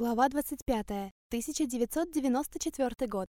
Глава 25. 1994 год.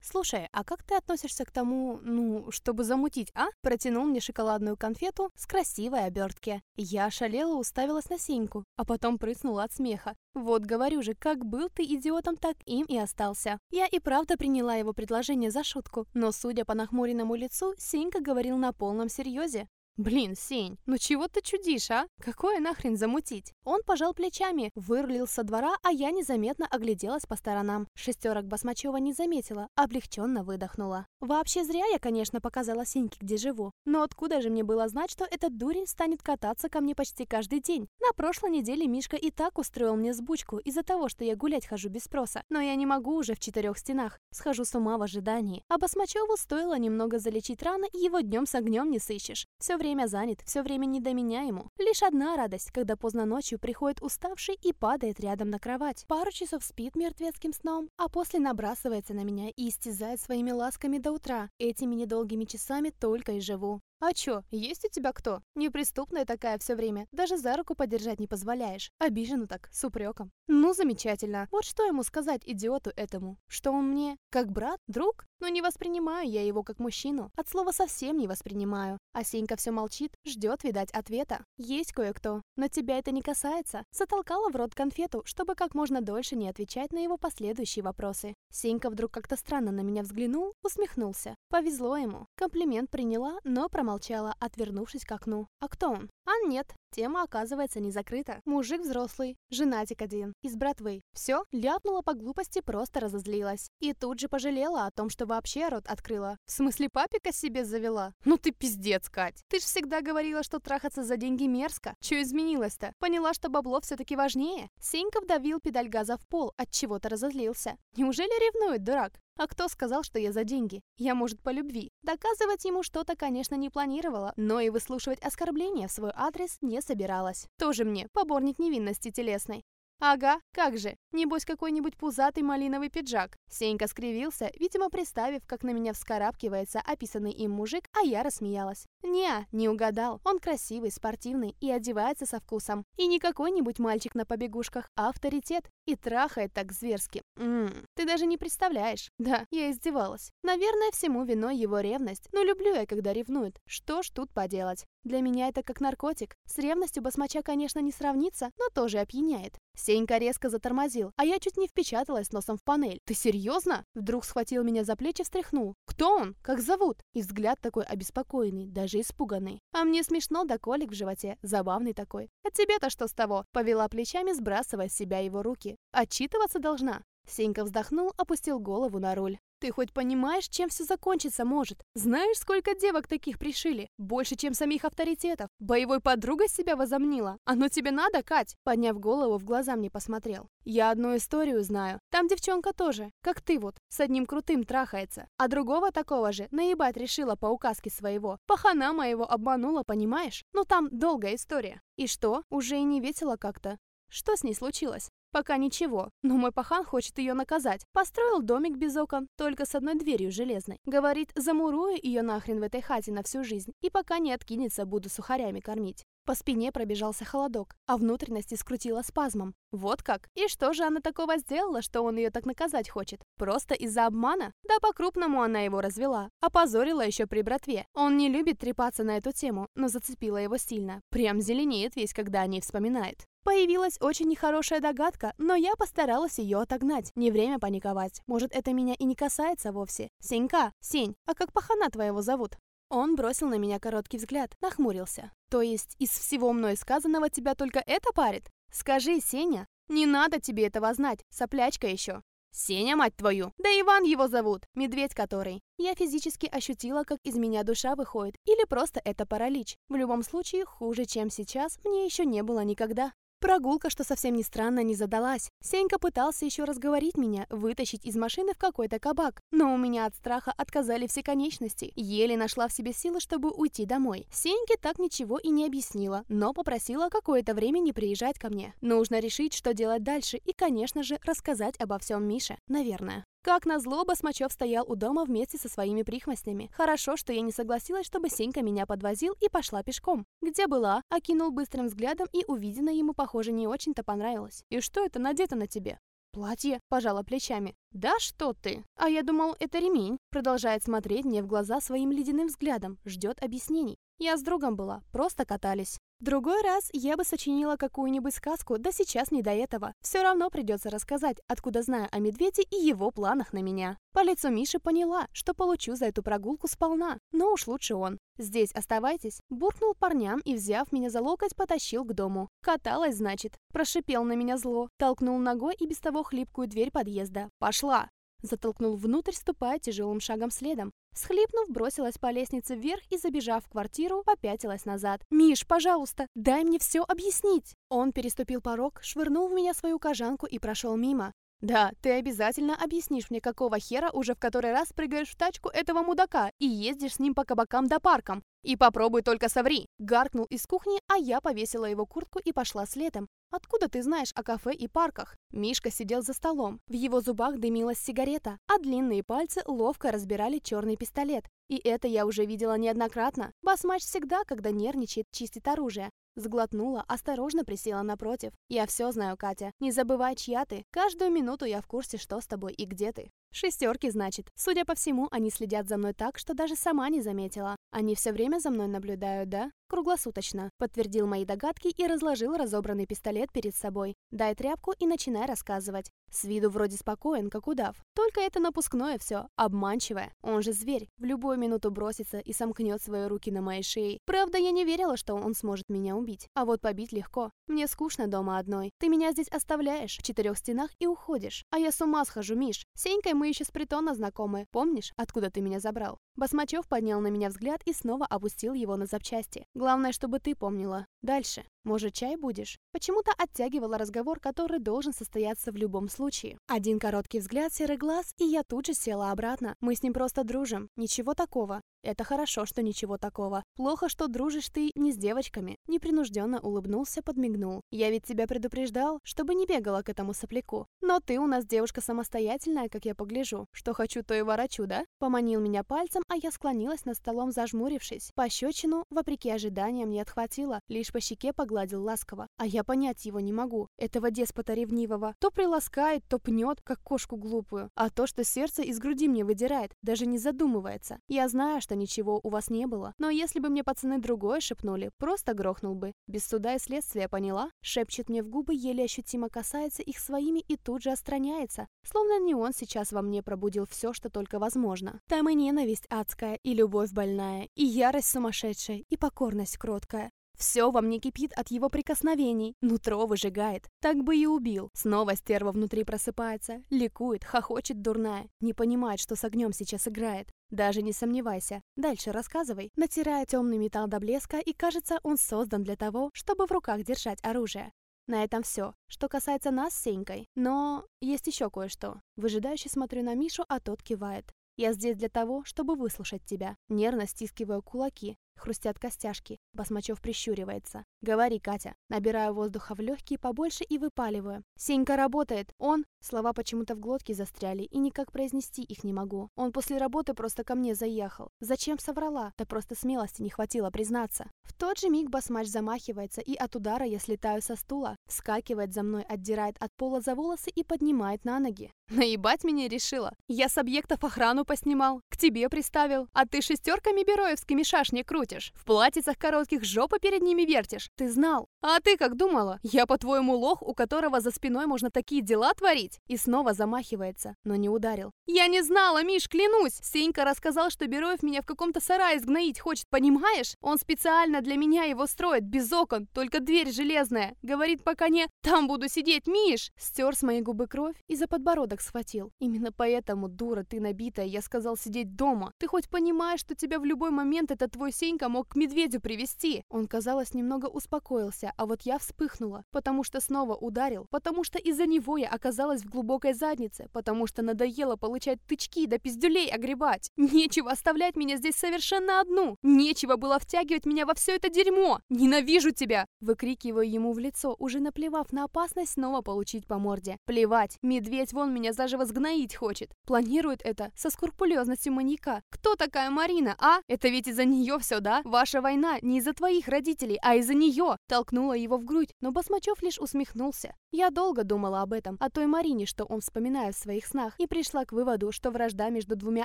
«Слушай, а как ты относишься к тому, ну, чтобы замутить, а?» Протянул мне шоколадную конфету с красивой обертки. Я шалела уставилась на Сеньку, а потом прыснула от смеха. Вот говорю же, как был ты идиотом, так им и остался. Я и правда приняла его предложение за шутку, но, судя по нахмуренному лицу, Сенька говорил на полном серьезе. «Блин, Сень, ну чего ты чудишь, а? Какое нахрен замутить?» Он пожал плечами, вырулил со двора, а я незаметно огляделась по сторонам. Шестерок Басмачева не заметила, облегченно выдохнула. Вообще зря я, конечно, показала Сеньке, где живу. Но откуда же мне было знать, что этот дурень станет кататься ко мне почти каждый день? На прошлой неделе Мишка и так устроил мне сбучку из-за того, что я гулять хожу без спроса. Но я не могу уже в четырех стенах. Схожу с ума в ожидании. А Басмачеву стоило немного залечить раны, его днем с огнем не сыщешь. Все занят, все время не до меня ему. Лишь одна радость, когда поздно ночью приходит уставший и падает рядом на кровать. Пару часов спит мертвецким сном, а после набрасывается на меня и истязает своими ласками до утра. Этими недолгими часами только и живу. «А чё, есть у тебя кто? Неприступная такая все время, даже за руку подержать не позволяешь. Обижена так, с упреком». «Ну, замечательно. Вот что ему сказать идиоту этому? Что он мне? Как брат? Друг? Ну, не воспринимаю я его как мужчину. От слова совсем не воспринимаю. А Сенька все молчит, ждет, видать, ответа. Есть кое-кто, но тебя это не касается. Затолкала в рот конфету, чтобы как можно дольше не отвечать на его последующие вопросы. Сенька вдруг как-то странно на меня взглянул, усмехнулся. Повезло ему. Комплимент приняла, но промолчала, отвернувшись к окну. А кто он? А нет, тема оказывается не закрыта. Мужик взрослый, женатик один, из братвы. Все, ляпнула по глупости, просто разозлилась. И тут же пожалела о том, что вообще рот открыла. В смысле, папика себе завела? Ну ты пиздец, Кать. Ты ж всегда говорила, что трахаться за деньги мерзко. Че изменилось-то? Поняла, что бабло все-таки важнее? Сенька вдавил педаль газа в пол, от чего то разозлился. Неужели ревнует, дурак? А кто сказал, что я за деньги? Я, может, по любви. Доказывать ему что-то, конечно, не планировала, но и выслушивать оскорбления в свой адрес не собиралась. Тоже мне поборник невинности телесной. Ага, как же, небось какой-нибудь пузатый малиновый пиджак. Сенька скривился, видимо, представив, как на меня вскарабкивается описанный им мужик, а я рассмеялась. Не, не угадал, он красивый, спортивный и одевается со вкусом. И не какой-нибудь мальчик на побегушках, а авторитет. И трахает так зверски. Ммм, ты даже не представляешь. Да, я издевалась. Наверное, всему виной его ревность. Но люблю я, когда ревнуют. Что ж тут поделать? Для меня это как наркотик. С ревностью басмача, конечно, не сравнится, но тоже опьяняет. Сенька резко затормозил, а я чуть не впечаталась носом в панель. «Ты серьезно?» Вдруг схватил меня за плечи, встряхнул. «Кто он? Как зовут?» И взгляд такой обеспокоенный, даже испуганный. А мне смешно да колик в животе, забавный такой. «А тебе-то что с того?» Повела плечами, сбрасывая с себя его руки. «Отчитываться должна?» Сенька вздохнул, опустил голову на руль. Ты хоть понимаешь, чем все закончиться может? Знаешь, сколько девок таких пришили? Больше, чем самих авторитетов. Боевой подругой себя возомнила. Оно тебе надо, Кать? Подняв голову, в глаза мне посмотрел. Я одну историю знаю. Там девчонка тоже, как ты вот, с одним крутым трахается. А другого такого же наебать решила по указке своего. Пахана моего обманула, понимаешь? Ну там долгая история. И что? Уже и не весело как-то. Что с ней случилось? Пока ничего, но мой пахан хочет ее наказать. Построил домик без окон, только с одной дверью железной. Говорит, замурую ее нахрен в этой хате на всю жизнь, и пока не откинется, буду сухарями кормить. По спине пробежался холодок, а внутренности скрутило спазмом. Вот как? И что же она такого сделала, что он ее так наказать хочет? Просто из-за обмана? Да по-крупному она его развела. Опозорила еще при братве. Он не любит трепаться на эту тему, но зацепила его сильно. Прям зеленеет весь, когда о ней вспоминает. Появилась очень нехорошая догадка, но я постаралась ее отогнать. Не время паниковать. Может, это меня и не касается вовсе. Сенька, Сень, а как пахана твоего зовут? Он бросил на меня короткий взгляд, нахмурился. То есть из всего мной сказанного тебя только это парит? Скажи, Сеня, не надо тебе этого знать, соплячка еще. Сеня, мать твою! Да Иван его зовут, медведь который. Я физически ощутила, как из меня душа выходит, или просто это паралич. В любом случае, хуже, чем сейчас, мне еще не было никогда. Прогулка, что совсем не странно, не задалась. Сенька пытался еще разговорить меня, вытащить из машины в какой-то кабак. Но у меня от страха отказали все конечности. Еле нашла в себе силы, чтобы уйти домой. Сеньке так ничего и не объяснила, но попросила какое-то время не приезжать ко мне. Нужно решить, что делать дальше и, конечно же, рассказать обо всем Мише. Наверное. Как назло, Басмачев стоял у дома вместе со своими прихвостнями. Хорошо, что я не согласилась, чтобы Сенька меня подвозил и пошла пешком. Где была? Окинул быстрым взглядом, и увиденное ему, похоже, не очень-то понравилось. «И что это надето на тебе?» «Платье», — пожала плечами. «Да что ты? А я думал, это ремень». Продолжает смотреть мне в глаза своим ледяным взглядом, ждет объяснений. Я с другом была, просто катались. Другой раз я бы сочинила какую-нибудь сказку, да сейчас не до этого. Все равно придется рассказать, откуда знаю о медведе и его планах на меня. По лицу Миши поняла, что получу за эту прогулку сполна, но уж лучше он. «Здесь оставайтесь», буркнул парням и, взяв меня за локоть, потащил к дому. Каталась, значит. Прошипел на меня зло, толкнул ногой и без того хлипкую дверь подъезда. «Пошла!» Затолкнул внутрь, ступая тяжелым шагом следом. Схлипнув, бросилась по лестнице вверх и, забежав в квартиру, попятилась назад. «Миш, пожалуйста, дай мне все объяснить!» Он переступил порог, швырнул в меня свою кожанку и прошел мимо. «Да, ты обязательно объяснишь мне, какого хера уже в который раз прыгаешь в тачку этого мудака и ездишь с ним по кабакам да паркам. И попробуй только соври!» Гаркнул из кухни, а я повесила его куртку и пошла следом. «Откуда ты знаешь о кафе и парках?» Мишка сидел за столом. В его зубах дымилась сигарета, а длинные пальцы ловко разбирали черный пистолет. И это я уже видела неоднократно. Басмач всегда, когда нервничает, чистит оружие. Сглотнула, осторожно присела напротив. «Я все знаю, Катя. Не забывай, чья ты. Каждую минуту я в курсе, что с тобой и где ты». Шестерки, значит. Судя по всему, они следят за мной так, что даже сама не заметила. Они все время за мной наблюдают, да? Круглосуточно. Подтвердил мои догадки и разложил разобранный пистолет перед собой. Дай тряпку и начинай рассказывать. С виду вроде спокоен, как удав. Только это напускное все, обманчивое. Он же зверь, в любую минуту бросится и сомкнет свои руки на моей шее. Правда, я не верила, что он сможет меня убить. А вот побить легко. Мне скучно дома одной. Ты меня здесь оставляешь в четырех стенах и уходишь. А я с ума схожу, Миш. Сенькой мы еще с притона знакомы. Помнишь, откуда ты меня забрал? Басмачев поднял на меня взгляд и снова опустил его на запчасти. Главное, чтобы ты помнила. Дальше. Может, чай будешь? Почему-то оттягивала разговор, который должен состояться в любом случае. Один короткий взгляд, серый глаз, и я тут же села обратно. Мы с ним просто дружим. Ничего такого. Это хорошо, что ничего такого. Плохо, что дружишь ты не с девочками. Непринужденно улыбнулся, подмигнул. Я ведь тебя предупреждал, чтобы не бегала к этому сопляку. Но ты у нас девушка самостоятельная, как я погляжу. Что хочу, то и ворочу, да? Поманил меня пальцем, а я склонилась над столом, зажмурившись. Пощечину, вопреки ожиданиям, не отхватила. Лишь по щеке погладил ласково. А я понять его не могу. Этого деспота ревнивого. То приласкает, то пнет, как кошку глупую. А то, что сердце из груди мне выдирает, даже не задумывается. Я знаю, что ничего у вас не было. Но если бы мне пацаны другое шепнули, просто грохнул бы. Без суда и следствия, поняла? Шепчет мне в губы, еле ощутимо касается их своими и тут же отстраняется. Словно не он сейчас во мне пробудил все, что только возможно. Там и ненависть адская, и любовь больная, и ярость сумасшедшая, и покорность кроткая. Все во мне кипит от его прикосновений, нутро выжигает. Так бы и убил. Снова стерва внутри просыпается, ликует, хохочет дурная, не понимает, что с огнем сейчас играет. Даже не сомневайся. Дальше рассказывай. Натирая темный металл до блеска, и кажется, он создан для того, чтобы в руках держать оружие. На этом все, что касается нас с Сенькой. Но есть еще кое-что. Выжидающе смотрю на Мишу, а тот кивает. Я здесь для того, чтобы выслушать тебя. Нервно стискиваю кулаки, Хрустят костяшки. Басмачев прищуривается. «Говори, Катя». Набираю воздуха в легкие побольше и выпаливаю. «Сенька работает. Он...» Слова почему-то в глотке застряли, и никак произнести их не могу. Он после работы просто ко мне заехал. Зачем соврала? Да просто смелости не хватило признаться. В тот же миг басмач замахивается, и от удара я слетаю со стула. Вскакивает за мной, отдирает от пола за волосы и поднимает на ноги. Наебать меня решила. Я с объектов охрану поснимал, к тебе приставил, а ты шестерками бероевскими шашни крутишь. В платьицах коротких жопы перед ними вертишь. Ты знал. А ты как думала? Я, по-твоему, лох, у которого за спиной можно такие дела творить? И снова замахивается, но не ударил. Я не знала, Миш, клянусь. Сенька рассказал, что Бероев меня в каком-то сарае сгноить хочет, понимаешь? Он специально для меня его строит, без окон, только дверь железная. Говорит, пока не... Там буду сидеть, Миш! Стер с моей губы кровь и за подбородок схватил. Именно поэтому, дура ты набитая, я сказал сидеть дома. Ты хоть понимаешь, что тебя в любой момент этот твой Сенька мог к медведю привести? Он, казалось, немного успокоился, а вот я вспыхнула, потому что снова ударил, потому что из-за него я оказалась в глубокой заднице, потому что надоело получать тычки да пиздюлей огребать. Нечего оставлять меня здесь совершенно одну. Нечего было втягивать меня во все это дерьмо. Ненавижу тебя! Выкрикиваю ему в лицо, уже наплевав на опасность снова получить по морде. Плевать, медведь вон меня заживо сгноить хочет. Планирует это со скрупулезностью маньяка. Кто такая Марина, а? Это ведь из-за нее все, да? Ваша война не из-за твоих родителей, а из-за нее. Толкнула его в грудь, но Басмачев лишь усмехнулся. Я долго думала об этом, о той Марине, что он вспоминает в своих снах, и пришла к выводу, что вражда между двумя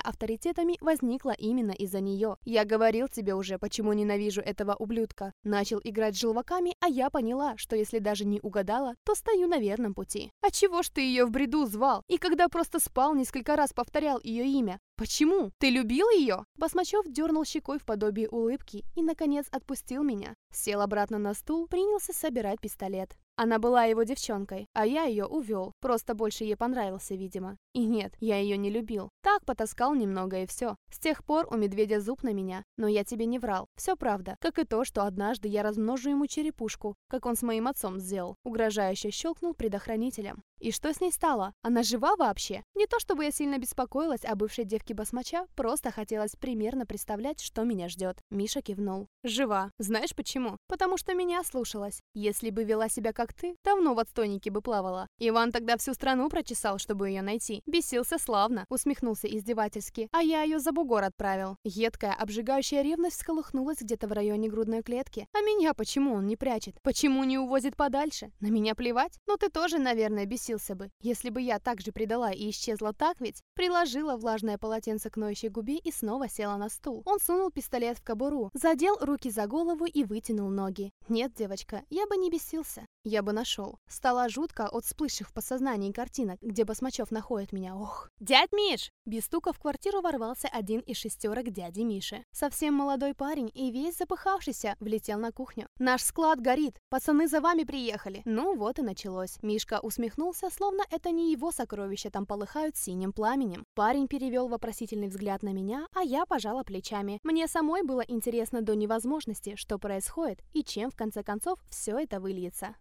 авторитетами возникла именно из-за нее. Я говорил тебе уже, почему ненавижу этого ублюдка. Начал играть с желваками, а я поняла, что если даже не угадала, то стою на верном пути. А чего ж ты ее в бреду звал? И когда просто спал, несколько раз повторял ее имя? «Почему? Ты любил ее?» Басмачев дернул щекой в подобии улыбки и, наконец, отпустил меня. Сел обратно на стул, принялся собирать пистолет. Она была его девчонкой, а я ее увел. Просто больше ей понравился, видимо. И нет, я ее не любил. Так потаскал немного и все. С тех пор у медведя зуб на меня. Но я тебе не врал. Все правда. Как и то, что однажды я размножу ему черепушку, как он с моим отцом сделал. Угрожающе щелкнул предохранителем. И что с ней стало? Она жива вообще? Не то чтобы я сильно беспокоилась о бывшей девке басмача, просто хотелось примерно представлять, что меня ждет. Миша кивнул. Жива. Знаешь почему? Потому что меня слушалась. Если бы вела себя как ты, давно в отстойнике бы плавала. Иван тогда всю страну прочесал, чтобы ее найти. Бесился славно, усмехнулся издевательски. А я ее за бугор отправил. Едкая, обжигающая ревность всколыхнулась где-то в районе грудной клетки. А меня почему он не прячет? Почему не увозит подальше? На меня плевать? Ну ты тоже, наверное, бесился бы. Если бы я так же предала и исчезла так ведь, приложила влажное полотенце к ноющей губе и снова села на стул. Он сунул пистолет в кобуру, задел руки за голову и вытянул ноги. Нет, девочка, я бы не бесился. Я бы нашел. Стало жутко от всплывших в подсознании картинок, где Басмачев находит меня. Ох. «Дядь Миш!» Без стука в квартиру ворвался один из шестерок дяди Миши. Совсем молодой парень и весь запыхавшийся влетел на кухню. «Наш склад горит! Пацаны за вами приехали!» Ну вот и началось. Мишка усмехнулся, словно это не его сокровища там полыхают синим пламенем. Парень перевел вопросительный взгляд на меня, а я пожала плечами. Мне самой было интересно до невозможности, что происходит и чем в конце концов все это выльется.